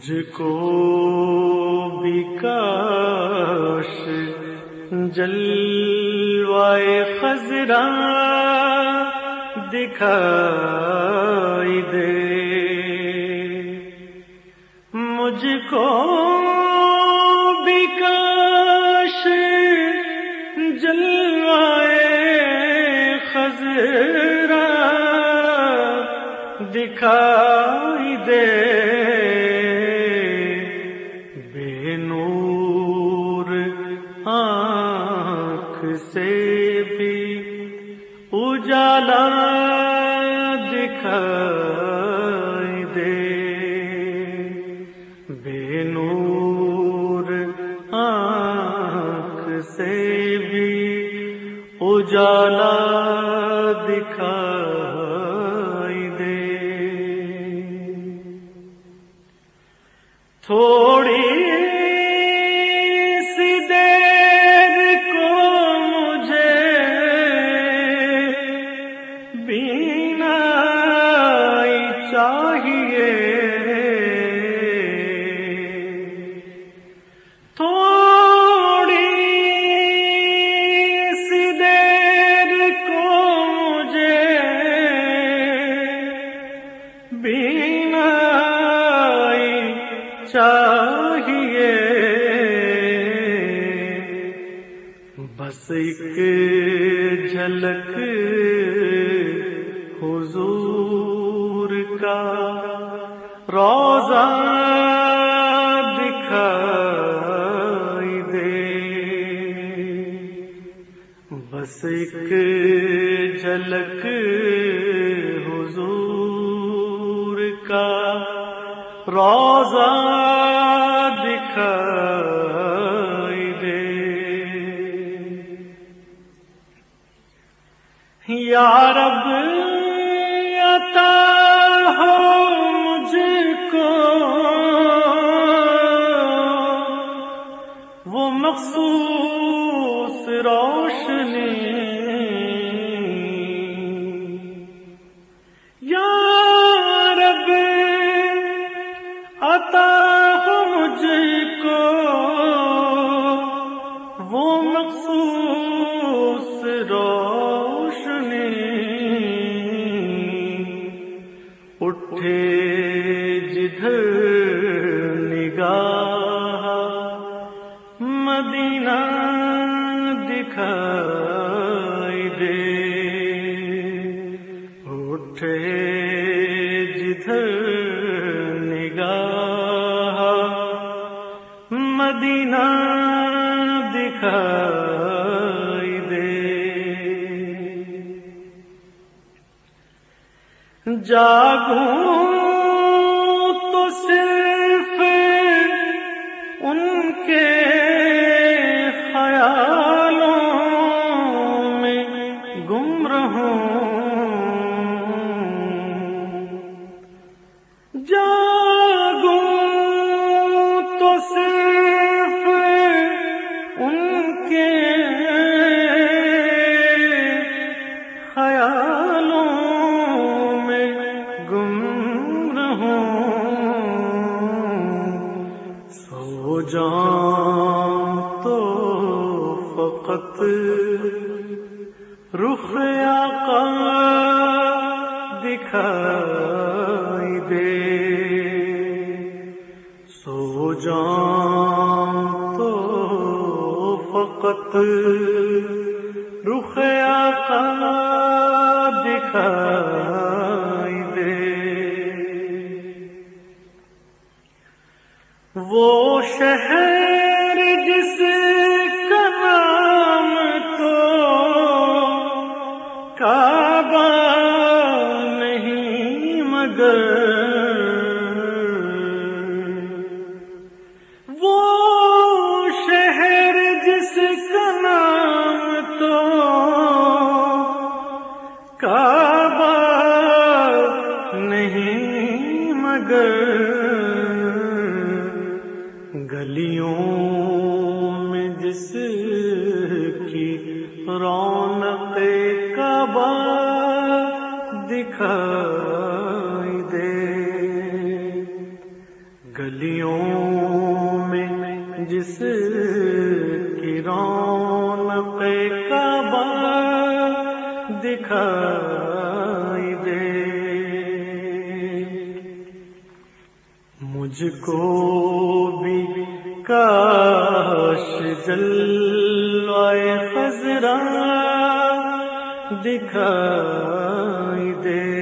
مجھ کو بھی کاش جلوائے خزرا دکھائی دے۔ مجھ کو بھی کاش جلوائے خزرا دکھائی اجالا دکھائی دے۔ بے نور آنکھ سے بھی اجالا چاہیے۔ تھوڑی سی دیر کو مجھے چاہیے۔ بس ایک جھلک حضور جھلک حضور کا روزہ دکھائی دے۔ یا رب، عطا ہو مجھ کو۔ وہ مخصوص روشنی عطا ہو مجھ کو۔ وہ مخصوص روشنی۔ اٹھے جدھر نگاہ مدینہ دکھائی دے۔ اٹھے جدھر مدینہ دکھائی دے۔ جاگوں جان تو فقط رخ آقا دکھائی دے۔ سو جان تو فقط رخ آقا دکھائی شہر جس کا نام تو کعبہ نہیں، مگر وہ شہر جس کا نام تو کعبہ نہیں، مگر گلیوں میں جس کی رونق کبا دکھائی دے۔ گلیوں میں جس کی رونق کبا دکھائی مجھ کو بھی کاش جلوائے خزرا دکھائی دے